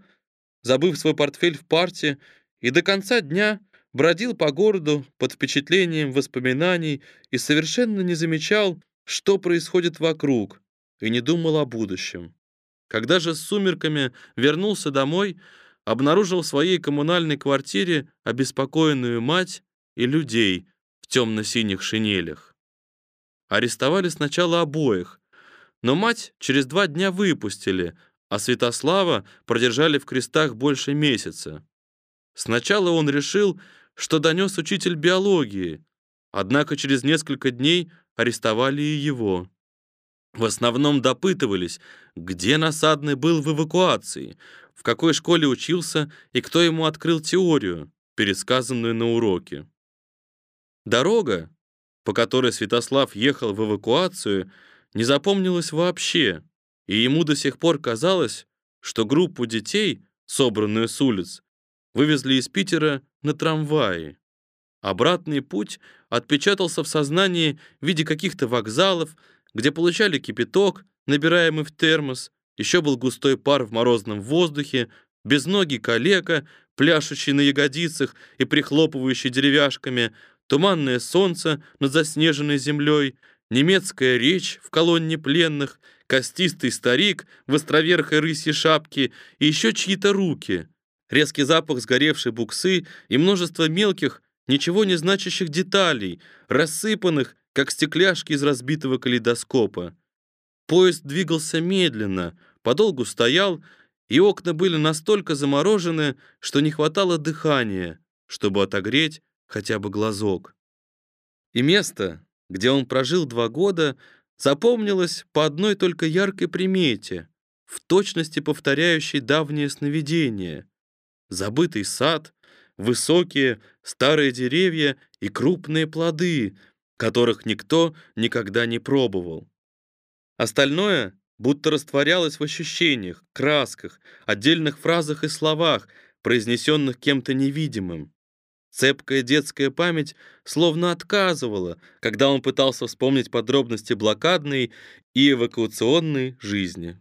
забыв свой портфель в парте, и до конца дня бродил по городу под впечатлением воспоминаний и совершенно не замечал, что происходит вокруг, и не думал о будущем. Когда же с сумерками вернулся домой, обнаружил в своей коммунальной квартире обеспокоенную мать и людей в темно-синих шинелях. Арестовали сначала обоих, но мать через два дня выпустили, а Святослава продержали в крестах больше месяца. Сначала он решил, что донес учитель биологии, однако через несколько дней арестовали и его. В основном допытывались, где Насадный был в эвакуации, в какой школе учился и кто ему открыл теорию, пересказанную на уроке. Дорога, по которой Святослав ехал в эвакуацию, не запомнилась вообще, и ему до сих пор казалось, что группу детей, собранную с улиц, вывезли из Питера на трамвае. Обратный путь отпечатался в сознании в виде каких-то вокзалов, где получали кипяток, набираемый в термос, еще был густой пар в морозном воздухе, безногий калека, пляшущий на ягодицах и прихлопывающий деревяшками, туманное солнце над заснеженной землей, немецкая речь в колонне пленных, костистый старик в островерхой рыси шапки и еще чьи-то руки, резкий запах сгоревшей буксы и множество мелких, ничего не значащих деталей, рассыпанных, как стекляшки из разбитого калейдоскопа. Поезд двигался медленно, подолгу стоял, и окна были настолько заморожены, что не хватало дыхания, чтобы отогреть хотя бы глазок. И место, где он прожил два года, запомнилось по одной только яркой примете, в точности повторяющей давнее сновидение. Забытый сад, высокие старые деревья и крупные плоды, которых никто никогда не пробовал. Остальное будто растворялось в ощущениях, красках, отдельных фразах и словах, произнесенных кем-то невидимым. Цепкая детская память словно отказывала, когда он пытался вспомнить подробности блокадной и эвакуационной жизни.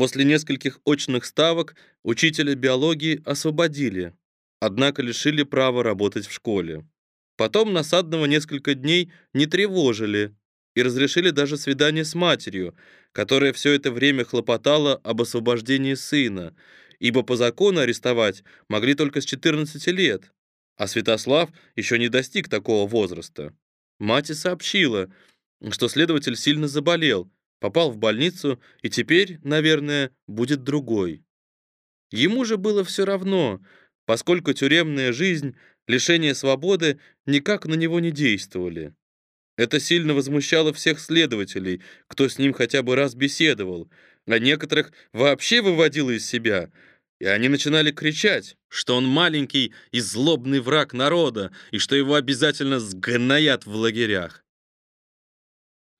После нескольких очных ставок учителя биологии освободили, однако лишили права работать в школе. Потом Насадного несколько дней не тревожили и разрешили даже свидание с матерью, которая все это время хлопотала об освобождении сына, ибо по закону арестовать могли только с 14 лет, а Святослав еще не достиг такого возраста. Мать сообщила, что следователь сильно заболел, попал в больницу и теперь, наверное, будет другой. Ему же было все равно, поскольку тюремная жизнь, лишение свободы никак на него не действовали. Это сильно возмущало всех следователей, кто с ним хотя бы раз беседовал, а некоторых вообще выводило из себя, и они начинали кричать, что он маленький и злобный враг народа, и что его обязательно сгноят в лагерях.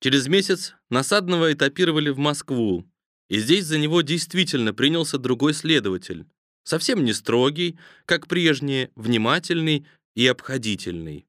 Через месяц Насадного этапировали в Москву, и здесь за него действительно принялся другой следователь, совсем не строгий, как прежние, внимательный и обходительный.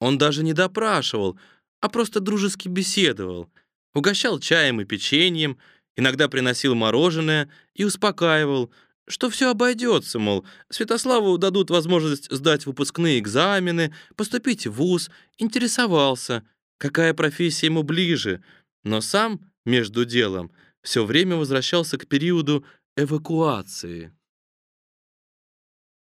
Он даже не допрашивал, а просто дружески беседовал, угощал чаем и печеньем, иногда приносил мороженое и успокаивал, что все обойдется, мол, Святославу дадут возможность сдать выпускные экзамены, поступить в ВУЗ, интересовался — какая профессия ему ближе, но сам, между делом, все время возвращался к периоду эвакуации.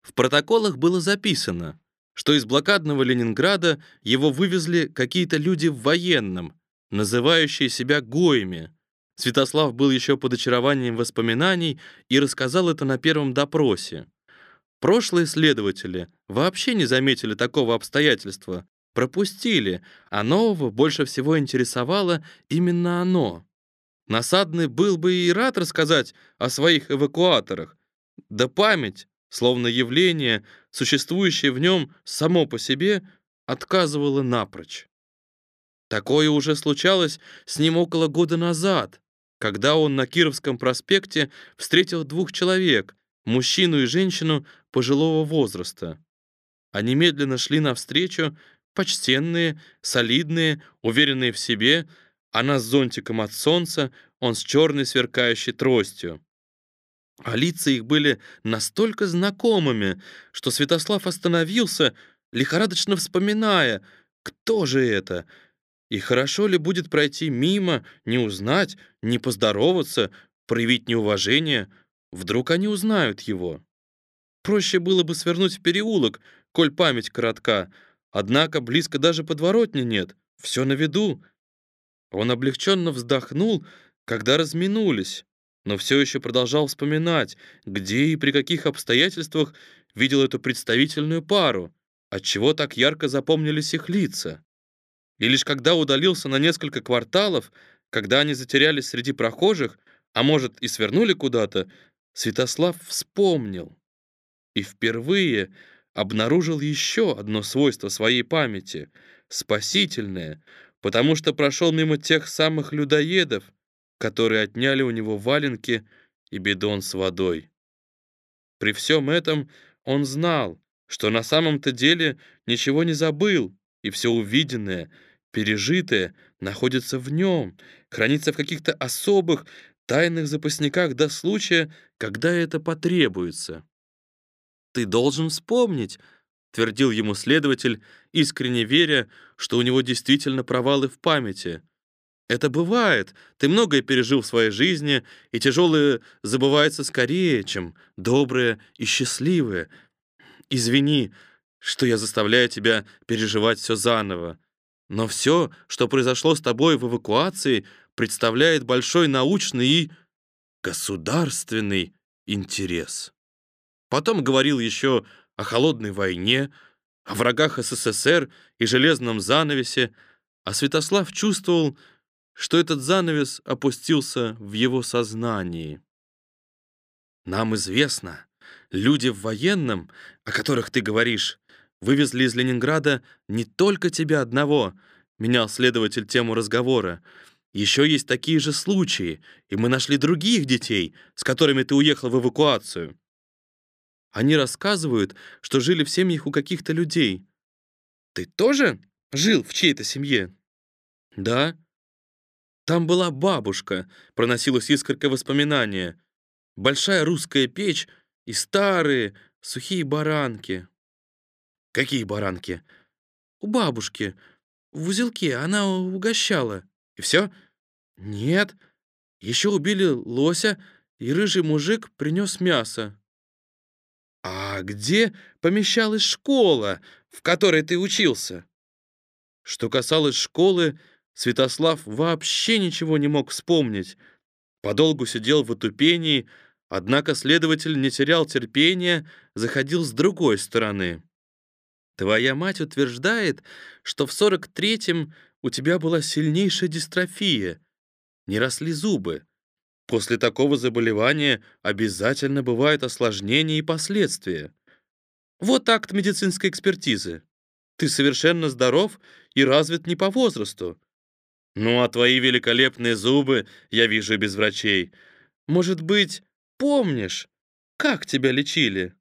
В протоколах было записано, что из блокадного Ленинграда его вывезли какие-то люди в военном, называющие себя гоями. Святослав был еще под очарованием воспоминаний и рассказал это на первом допросе. Прошлые следователи вообще не заметили такого обстоятельства, пропустили, а нового больше всего интересовало именно оно. Насадный был бы и рад рассказать о своих эвакуаторах, да память, словно явление, существующее в нем само по себе, отказывала напрочь. Такое уже случалось с ним около года назад, когда он на Кировском проспекте встретил двух человек, мужчину и женщину пожилого возраста. Они медленно шли навстречу, Почтенные, солидные, уверенные в себе, она с зонтиком от солнца, он с черной сверкающей тростью. А лица их были настолько знакомыми, что Святослав остановился, лихорадочно вспоминая, кто же это, и хорошо ли будет пройти мимо, не узнать, не поздороваться, проявить неуважение. Вдруг они узнают его. Проще было бы свернуть в переулок, коль память коротка, однако близко даже подворотни нет, все на виду. Он облегченно вздохнул, когда разминулись, но все еще продолжал вспоминать, где и при каких обстоятельствах видел эту представительную пару, отчего так ярко запомнились их лица. И лишь когда удалился на несколько кварталов, когда они затерялись среди прохожих, а может и свернули куда-то, Святослав вспомнил и впервые обнаружил еще одно свойство своей памяти — спасительное, потому что прошел мимо тех самых людоедов, которые отняли у него валенки и бидон с водой. При всем этом он знал, что на самом-то деле ничего не забыл, и все увиденное, пережитое находится в нем, хранится в каких-то особых, тайных запасниках до случая, когда это потребуется. «Ты должен вспомнить», — твердил ему следователь, искренне веря, что у него действительно провалы в памяти. «Это бывает. Ты многое пережил в своей жизни, и тяжелое забывается скорее, чем доброе и счастливое. Извини, что я заставляю тебя переживать все заново. Но все, что произошло с тобой в эвакуации, представляет большой научный и государственный интерес. Потом говорил еще о холодной войне, о врагах СССР и железном занавесе, а Святослав чувствовал, что этот занавес опустился в его сознании. Нам известно, люди в военном, о которых ты говоришь, вывезли из Ленинграда не только тебя одного, менял следователь тему разговора, еще есть такие же случаи, и мы нашли других детей, с которыми ты уехал в эвакуацию. Они рассказывают, что жили в семьях у каких-то людей. Ты тоже жил в чьей-то семье? Да. Там была бабушка, проносилась искорка воспоминания. Большая русская печь и старые сухие баранки. Какие баранки? У бабушки. В узелке она угощала. И все? «Нет, еще убили лося, и рыжий мужик принес мясо». «А где помещалась школа, в которой ты учился?» Что касалось школы, Святослав вообще ничего не мог вспомнить. Подолгу сидел в отупении, однако следователь не терял терпения, заходил с другой стороны. «Твоя мать утверждает, что в сорок третьем у тебя была сильнейшая дистрофия, не росли зубы. После такого заболевания обязательно бывают осложнения и последствия. Вот акт медицинской экспертизы. Ты совершенно здоров и развит не по возрасту. Ну, а твои великолепные зубы я вижу без врачей. Может быть, помнишь, как тебя лечили?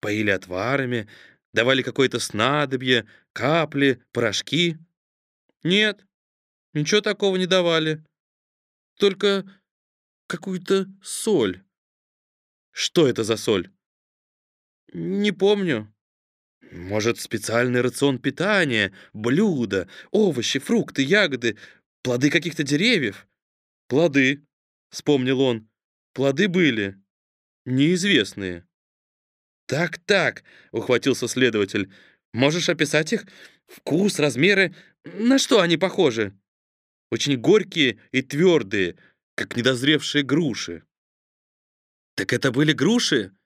Поили отварами, давали какое-то снадобье, капли, порошки? Нет, ничего такого не давали только какую-то соль. Что это за соль? Не помню. Может, специальный рацион питания, блюда, овощи, фрукты, ягоды, плоды каких-то деревьев? Плоды, вспомнил он. Плоды были. Неизвестные. «Так-так», — ухватился следователь. «Можешь описать их? Вкус, размеры? На что они похожи?» очень горькие и твердые, как недозревшие груши. Так это были груши?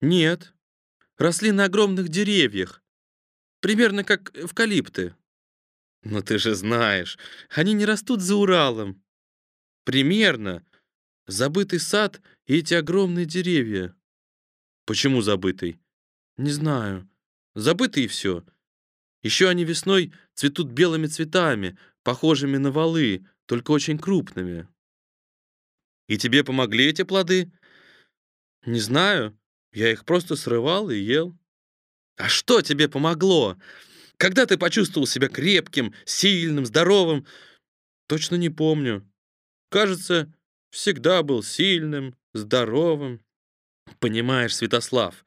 Нет. Росли на огромных деревьях. Примерно как эвкалипты. Но ты же знаешь, они не растут за Уралом. Примерно. Забытый сад и эти огромные деревья. Почему забытый? Не знаю. Забытый и все. Еще они весной цветут белыми цветами, похожими на валы, только очень крупными. И тебе помогли эти плоды? Не знаю. Я их просто срывал и ел. А что тебе помогло? Когда ты почувствовал себя крепким, сильным, здоровым? Точно не помню. Кажется, всегда был сильным, здоровым. Понимаешь, Святослав,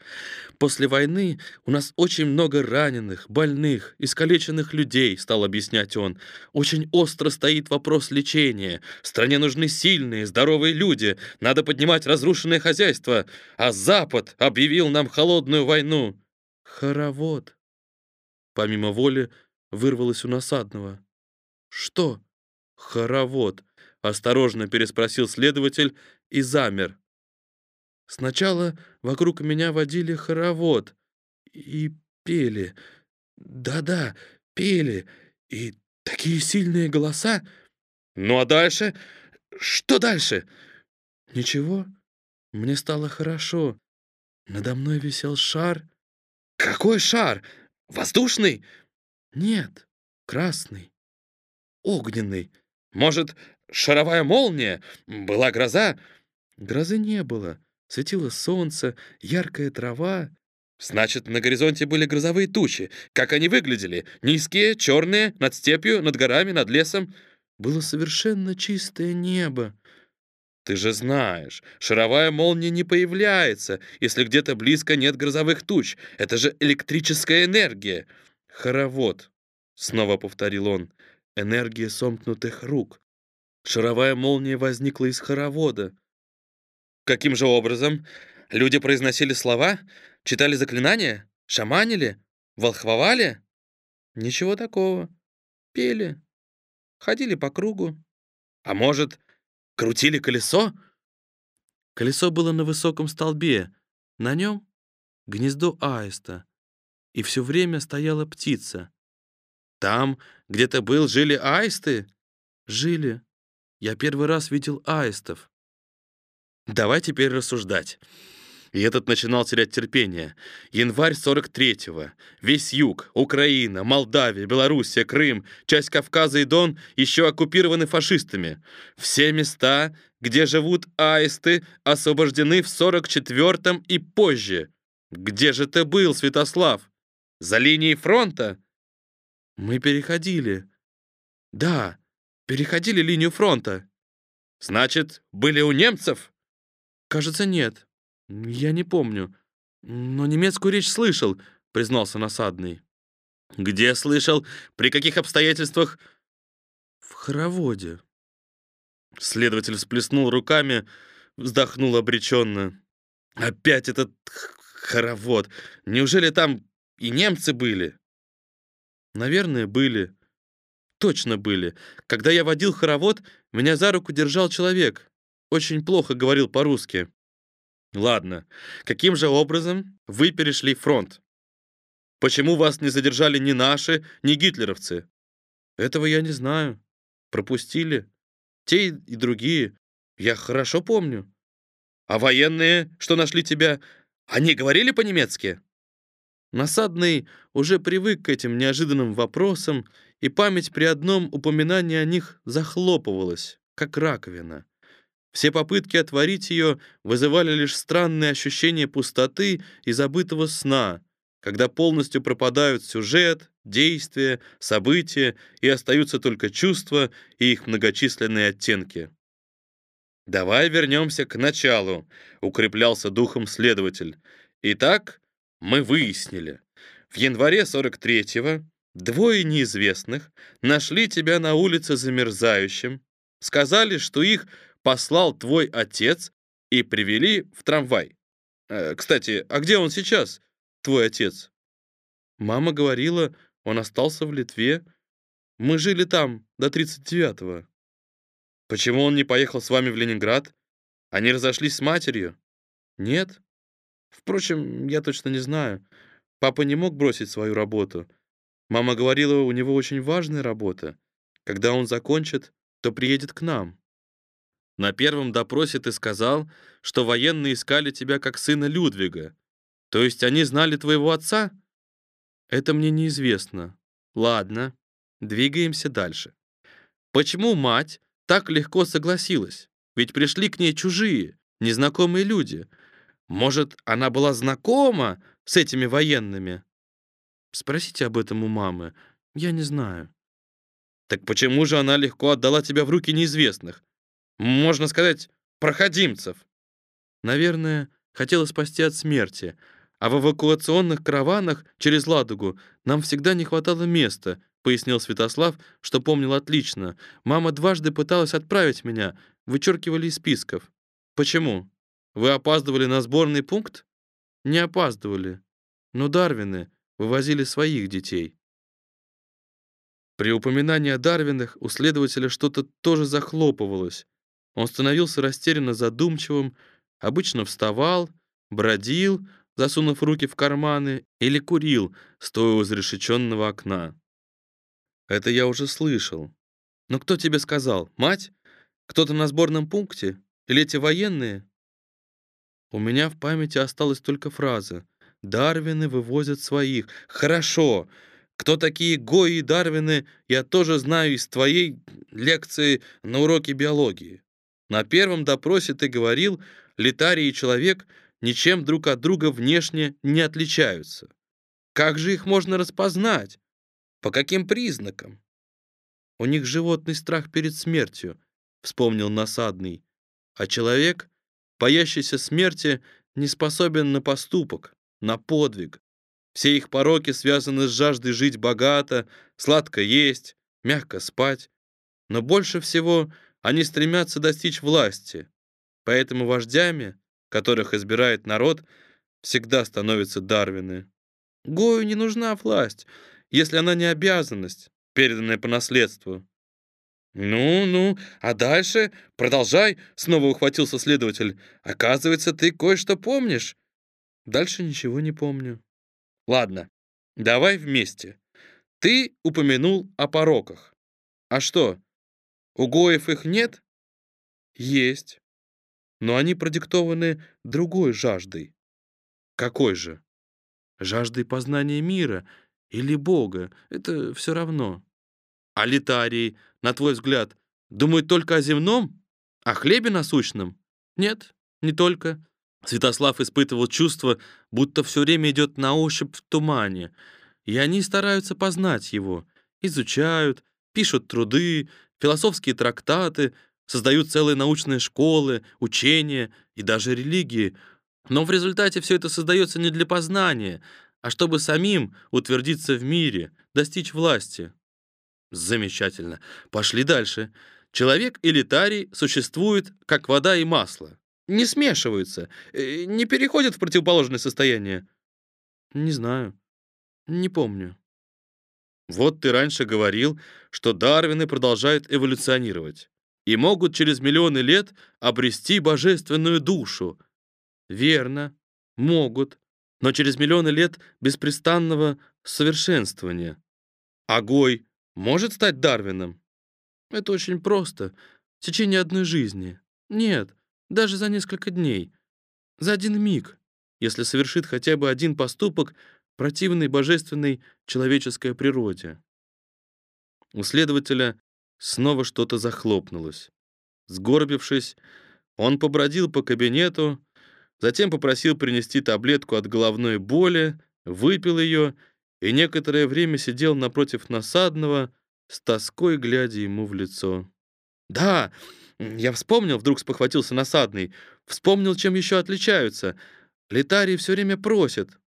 после войны у нас очень много раненых, больных, искалеченных людей, стал объяснять он. Очень остро стоит вопрос лечения. Стране нужны сильные, здоровые люди. Надо поднимать разрушенное хозяйство. А Запад объявил нам холодную войну. Хоровод. Помимо воли вырвалось у насадного. Что? Хоровод. Осторожно переспросил следователь и замер. Сначала вокруг меня водили хоровод и пели. Да-да, пели. И такие сильные голоса. Ну а дальше? Что дальше? Ничего. Мне стало хорошо. Надо мной висел шар. Какой шар? Воздушный? Нет, красный. Огненный. Может, шаровая молния? Была гроза? Грозы не было. Светило солнце, яркая трава. Значит, на горизонте были грозовые тучи. Как они выглядели? Низкие, черные, над степью, над горами, над лесом. Было совершенно чистое небо. Ты же знаешь, шаровая молния не появляется, если где-то близко нет грозовых туч. Это же электрическая энергия. Хоровод, снова повторил он. Энергия сомкнутых рук. Шаровая молния возникла из хоровода. Каким же образом? Люди произносили слова, читали заклинания, шаманили, волхвовали? Ничего такого. Пели, ходили по кругу. А может, крутили колесо? Колесо было на высоком столбе. На нем гнездо аиста. И все время стояла птица. Там, где ты был, жили аисты? Жили. Я первый раз видел аистов. Давай теперь рассуждать. И этот начинал терять терпение. Январь 43-го. Весь юг, Украина, Молдавия, Белоруссия, Крым, часть Кавказа и Дон еще оккупированы фашистами. Все места, где живут аисты, освобождены в 44-м и позже. Где же ты был, Святослав? За линией фронта? Мы переходили. Да, переходили линию фронта. Значит, были у немцев? «Кажется, нет. Я не помню. Но немецкую речь слышал», — признался насадный. «Где слышал? При каких обстоятельствах?» «В хороводе». Следователь всплеснул руками, вздохнул обреченно. «Опять этот хоровод! Неужели там и немцы были?» «Наверное, были. Точно были. Когда я водил хоровод, меня за руку держал человек очень плохо говорил по-русски. Ладно, каким же образом вы перешли фронт? Почему вас не задержали ни наши, ни гитлеровцы? Этого я не знаю. Пропустили. Те и другие. Я хорошо помню. А военные, что нашли тебя, они говорили по-немецки? Насадный уже привык к этим неожиданным вопросам, и память при одном упоминании о них захлопывалась, как раковина. Все попытки отворить ее вызывали лишь странное ощущение пустоты и забытого сна, когда полностью пропадают сюжет, действия, события и остаются только чувства и их многочисленные оттенки. «Давай вернемся к началу», — укреплялся духом следователь. «Итак, мы выяснили. В январе 43-го двое неизвестных нашли тебя на улице замерзающим, сказали, что их послал твой отец и привели в трамвай. Э, кстати, а где он сейчас, твой отец? Мама говорила, он остался в Литве. Мы жили там до 39-го. Почему он не поехал с вами в Ленинград? Они разошлись с матерью? Нет. Впрочем, я точно не знаю. Папа не мог бросить свою работу. Мама говорила, у него очень важная работа. Когда он закончит, то приедет к нам. На первом допросе ты сказал, что военные искали тебя как сына Людвига. То есть они знали твоего отца? Это мне неизвестно. Ладно, двигаемся дальше. Почему мать так легко согласилась? Ведь пришли к ней чужие, незнакомые люди. Может, она была знакома с этими военными? Спросите об этом у мамы. Я не знаю. Так почему же она легко отдала тебя в руки неизвестных? Можно сказать, проходимцев. Наверное, хотела спасти от смерти, а в эвакуационных караванах через Ладогу нам всегда не хватало места, пояснил Святослав, что помнил отлично. Мама дважды пыталась отправить меня, вычеркивали из списков. Почему? Вы опаздывали на сборный пункт? Не опаздывали. Но Дарвины вывозили своих детей. При упоминании о Дарвинах у следователя что-то тоже захлопывалось. Он становился растерянно задумчивым, обычно вставал, бродил, засунув руки в карманы, или курил, стоя у зарешеченного окна. Это я уже слышал. Но кто тебе сказал? Мать? Кто-то на сборном пункте? Или эти военные? У меня в памяти осталась только фраза «Дарвины вывозят своих». Хорошо. Кто такие Гои и Дарвины, я тоже знаю из твоей лекции на уроке биологии. На первом допросе ты говорил, летарий и человек ничем друг от друга внешне не отличаются. Как же их можно распознать? По каким признакам? У них животный страх перед смертью, вспомнил насадный. А человек, боящийся смерти, не способен на поступок, на подвиг. Все их пороки связаны с жаждой жить богато, сладко есть, мягко спать. Но больше всего они стремятся достичь власти. Поэтому вождями, которых избирает народ, всегда становятся Дарвины. Гою не нужна власть, если она не обязанность, переданная по наследству. «Ну, ну, а дальше? Продолжай!» — снова ухватился следователь. «Оказывается, ты кое-что помнишь». «Дальше ничего не помню». «Ладно, давай вместе. Ты упомянул о пороках. А что, у Гоев их нет?» «Есть. Но они продиктованы другой жаждой». «Какой же?» «Жаждой познания мира или Бога. Это все равно». «А литарии?» на твой взгляд, думают только о земном? О хлебе насущном? Нет, не только. Святослав испытывал чувство, будто все время идет на ощупь в тумане, и они стараются познать его, изучают, пишут труды, философские трактаты, создают целые научные школы, учения и даже религии. Но в результате все это создается не для познания, а чтобы самим утвердиться в мире, достичь власти. Замечательно. Пошли дальше. Человек и литарий существуют как вода и масло. Не смешиваются, э, не переходят в противоположное состояние. Не знаю. Не помню. Вот ты раньше говорил, что Дарвины продолжают эволюционировать и могут через миллионы лет обрести божественную душу. Верно, могут, но через миллионы лет беспрестанного совершенствования. Огой может стать Дарвином? Это очень просто. В течение одной жизни. Нет, даже за несколько дней. За один миг, если совершит хотя бы один поступок, противный божественной человеческой природе. У следователя снова что-то захлопнулось. Сгорбившись, он побродил по кабинету, затем попросил принести таблетку от головной боли, выпил ее и некоторое время сидел напротив насадного, с тоской глядя ему в лицо. «Да, я вспомнил», — вдруг спохватился насадный. «Вспомнил, чем еще отличаются. Летарии все время просят».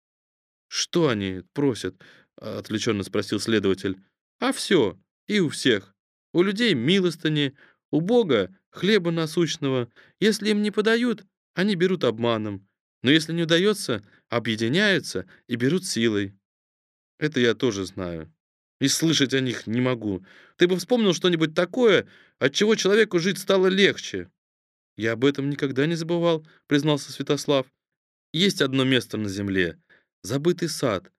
«Что они просят?» — отвлеченно спросил следователь. «А все, и у всех. У людей милостыни, у Бога хлеба насущного. Если им не подают, они берут обманом. Но если не удается, объединяются и берут силой. Это я тоже знаю. И слышать о них не могу. Ты бы вспомнил что-нибудь такое, от чего человеку жить стало легче. Я об этом никогда не забывал, признался Святослав. Есть одно место на земле, забытый сад,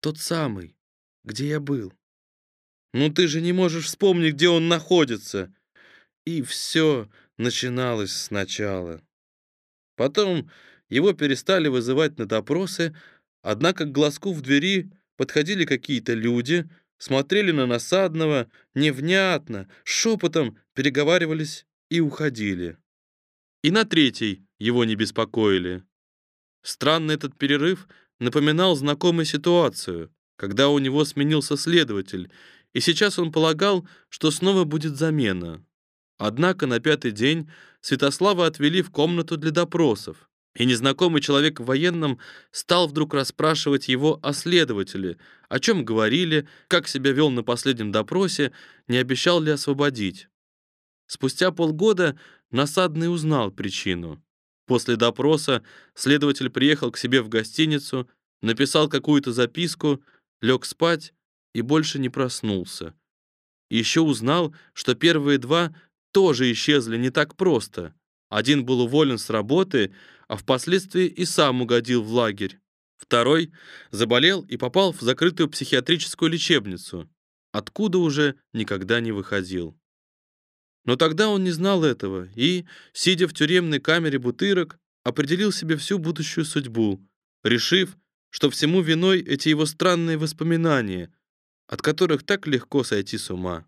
тот самый, где я был. Ну ты же не можешь вспомнить, где он находится. И все начиналось сначала. Потом его перестали вызывать на допросы, однако к глазку в двери подходили какие-то люди, смотрели на насадного, невнятно, шепотом переговаривались и уходили. И на третий его не беспокоили. Странно этот перерыв напоминал знакомую ситуацию, когда у него сменился следователь, и сейчас он полагал, что снова будет замена. Однако на пятый день Святослава отвели в комнату для допросов, И незнакомый человек в военном стал вдруг расспрашивать его о следователе, о чем говорили, как себя вел на последнем допросе, не обещал ли освободить. Спустя полгода Насадный узнал причину. После допроса следователь приехал к себе в гостиницу, написал какую-то записку, лег спать и больше не проснулся. Еще узнал, что первые два тоже исчезли не так просто. Один был уволен с работы, а впоследствии и сам угодил в лагерь. Второй заболел и попал в закрытую психиатрическую лечебницу, откуда уже никогда не выходил. Но тогда он не знал этого и, сидя в тюремной камере бутырок, определил себе всю будущую судьбу, решив, что всему виной эти его странные воспоминания, от которых так легко сойти с ума.